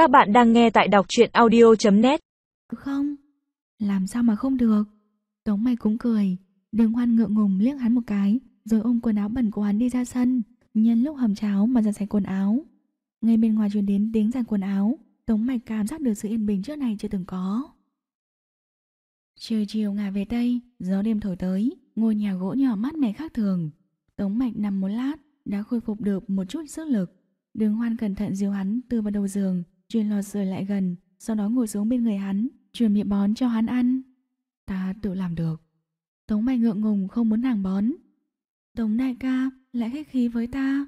Các bạn đang nghe tại đọc truyện audio.net Không, làm sao mà không được. Tống mày cũng cười, đường hoan ngượng ngùng liếc hắn một cái, rồi ôm quần áo bẩn của hắn đi ra sân, nhân lúc hầm cháo mà giặt sạch quần áo. Ngay bên ngoài truyền đến tiếng giặt quần áo, Tống mạch cảm giác được sự yên bình trước này chưa từng có. Trời chiều ngả về Tây, gió đêm thổi tới, ngôi nhà gỗ nhỏ mát mẻ khác thường. Tống mạch nằm một lát, đã khôi phục được một chút sức lực. Đường hoan cẩn thận dìu hắn từ vào đầu giường, truyền lọt rời lại gần, sau đó ngồi xuống bên người hắn, truyền miệng bón cho hắn ăn. Ta tự làm được. Tống mạch ngượng ngùng không muốn nàng bón. Tống đại ca lại khách khí với ta.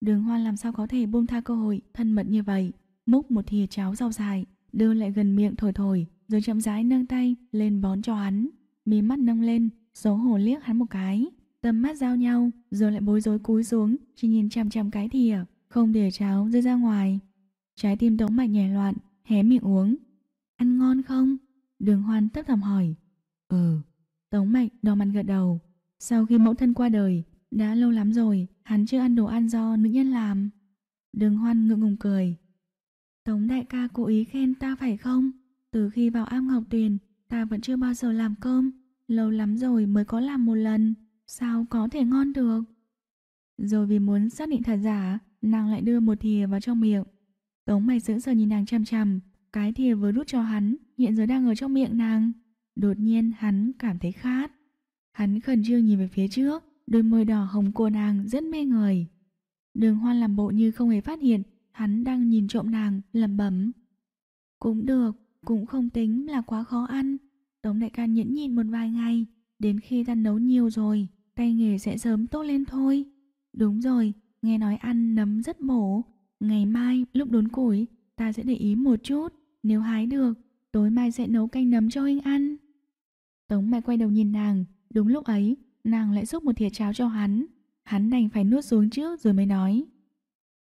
Đường hoan làm sao có thể buông tha cơ hội thân mật như vậy, múc một thìa cháo rau dài, đưa lại gần miệng thổi thổi, rồi chậm rãi nâng tay lên bón cho hắn. Mí mắt nâng lên, xấu hổ liếc hắn một cái, tầm mắt giao nhau, rồi lại bối rối cúi xuống, chỉ nhìn chằm chằm cái thìa, không để cháo rơi ra ngoài. Trái tim Tống Mạch nhảy loạn, hé miệng uống. Ăn ngon không? Đường Hoan thấp thầm hỏi. Ừ. Tống Mạch đỏ mặt gật đầu. Sau khi mẫu thân qua đời, đã lâu lắm rồi, hắn chưa ăn đồ ăn do nữ nhân làm. Đường Hoan ngượng ngùng cười. Tống đại ca cố ý khen ta phải không? Từ khi vào am Ngọc Tuyền, ta vẫn chưa bao giờ làm cơm. Lâu lắm rồi mới có làm một lần. Sao có thể ngon được? Rồi vì muốn xác định thật giả, nàng lại đưa một thìa vào trong miệng. Tống mày sững sờ nhìn nàng chăm chăm, cái thìa vừa đút cho hắn, hiện giờ đang ở trong miệng nàng. Đột nhiên hắn cảm thấy khát. Hắn khẩn trương nhìn về phía trước, đôi môi đỏ hồng của nàng rất mê người. Đường hoan làm bộ như không hề phát hiện, hắn đang nhìn trộm nàng, lẩm bẩm. Cũng được, cũng không tính là quá khó ăn. Tống đại ca nhẫn nhịn một vài ngày, đến khi ta nấu nhiều rồi, tay nghề sẽ sớm tốt lên thôi. Đúng rồi, nghe nói ăn nấm rất bổ. Ngày mai lúc đốn củi, ta sẽ để ý một chút, nếu hái được, tối mai sẽ nấu canh nấm cho huynh ăn. Tống mai quay đầu nhìn nàng, đúng lúc ấy, nàng lại xúc một thìa cháo cho hắn. Hắn đành phải nuốt xuống trước rồi mới nói.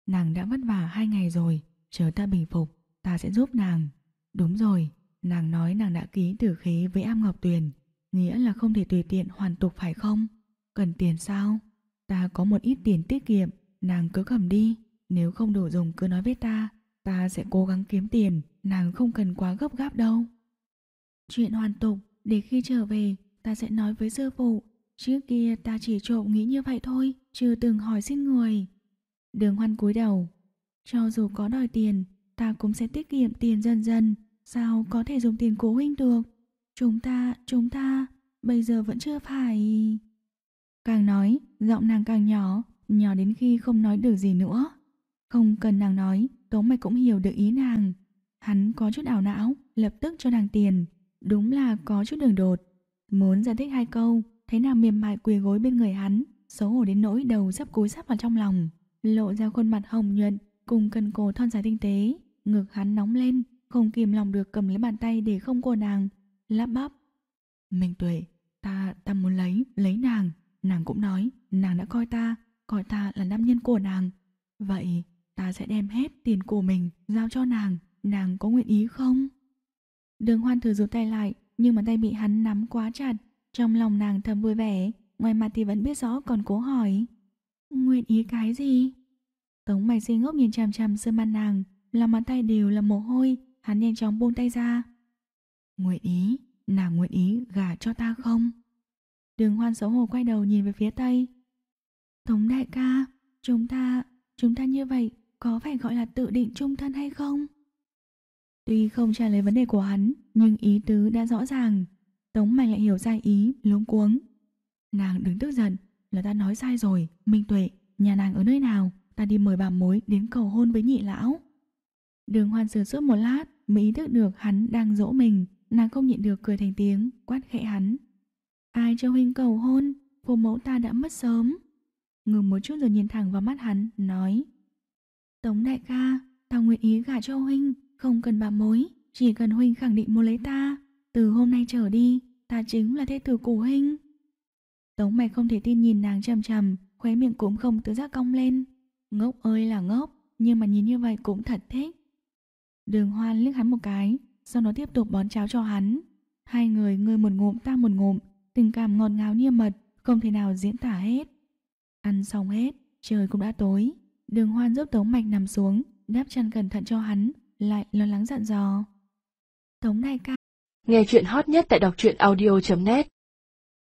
Nàng đã vất vả hai ngày rồi, chờ ta bình phục, ta sẽ giúp nàng. Đúng rồi, nàng nói nàng đã ký tử khí với Am Ngọc Tuyền, nghĩa là không thể tùy tiện hoàn tục phải không? Cần tiền sao? Ta có một ít tiền tiết kiệm, nàng cứ cầm đi, nếu không đủ dùng cứ nói với ta, ta sẽ cố gắng kiếm tiền, nàng không cần quá gấp gáp đâu. Chuyện hoàn tục, để khi trở về, ta sẽ nói với sư phụ, trước kia ta chỉ trộm nghĩ như vậy thôi, chưa từng hỏi xin người. Đường hoan cúi đầu, cho dù có đòi tiền, ta cũng sẽ tiết kiệm tiền dần dần, sao có thể dùng tiền cố huynh được? Chúng ta, chúng ta, bây giờ vẫn chưa phải... Càng nói, giọng nàng càng nhỏ, nhỏ đến khi không nói được gì nữa. Không cần nàng nói, Tống Mạch cũng hiểu được ý nàng. Hắn có chút ảo não, lập tức cho nàng tiền. Đúng là có chút đường đột. Muốn giải thích hai câu, thấy nàng mềm mại quỳ gối bên người hắn, xấu hổ đến nỗi đầu sắp cúi sắp vào trong lòng. Lộ ra khuôn mặt hồng nhuận, cùng cần cổ thon dài tinh tế. Ngực hắn nóng lên, không kìm lòng được cầm lấy bàn tay để không của nàng. Lắp bắp. Minh tuệ, ta, ta muốn lấy, lấy nàng. Nàng cũng nói, nàng đã coi ta, coi ta là nam nhân của nàng. Vậy, ta sẽ đem hết tiền của mình giao cho nàng, nàng có nguyện ý không? Đường hoan thử rụt tay lại, nhưng mà tay bị hắn nắm quá chặt. Trong lòng nàng thầm vui vẻ, ngoài mặt thì vẫn biết rõ còn cố hỏi. Nguyện ý cái gì? Tống mày xinh ngốc nhìn chằm chằm sơn mặt nàng, lòng bàn tay đều là mồ hôi, hắn nhanh chóng buông tay ra. Nguyện ý, nàng nguyện ý gả cho ta không? Đường hoan xấu hổ quay đầu nhìn về phía tây. Tống đại ca, chúng ta, chúng ta như vậy có phải gọi là tự định trung thân hay không? Tuy không trả lời vấn đề của hắn, nhưng ý tứ đã rõ ràng. Tống mày lại hiểu ra ý, luống cuống. Nàng đứng tức giận, là ta nói sai rồi, Minh Tuệ, nhà nàng ở nơi nào, ta đi mời bà mối đến cầu hôn với nhị lão. Đường hoan sửa suốt một lát, mới ý thức được hắn đang dỗ mình, nàng không nhịn được cười thành tiếng, quát khẽ hắn. Ai cho huynh cầu hôn, phụ mẫu ta đã mất sớm. Ngừng một chút rồi nhìn thẳng vào mắt hắn, nói. Tống đại ca, ta nguyện ý gả cho huynh, không cần bà mối, chỉ cần huynh khẳng định muốn lấy ta. Từ hôm nay trở đi, ta chính là thế tử của huynh. Tống mày không thể tin nhìn nàng chầm chầm, khóe miệng cũng không tự giác cong lên. Ngốc ơi là ngốc, nhưng mà nhìn như vậy cũng thật thích. Đường hoan liếc hắn một cái, sau đó tiếp tục bón cháo cho hắn. Hai người ngươi một ngụm ta một ngụm, tình cảm ngọt ngào như mật, không thể nào diễn tả hết. Ăn xong hết, trời cũng đã tối. Đường hoan giúp Tống Mạch nằm xuống, đáp chăn cẩn thận cho hắn, lại lo lắng dặn dò. Tống đại ca, Nghe chuyện hot nhất tại đọc truyện audio.net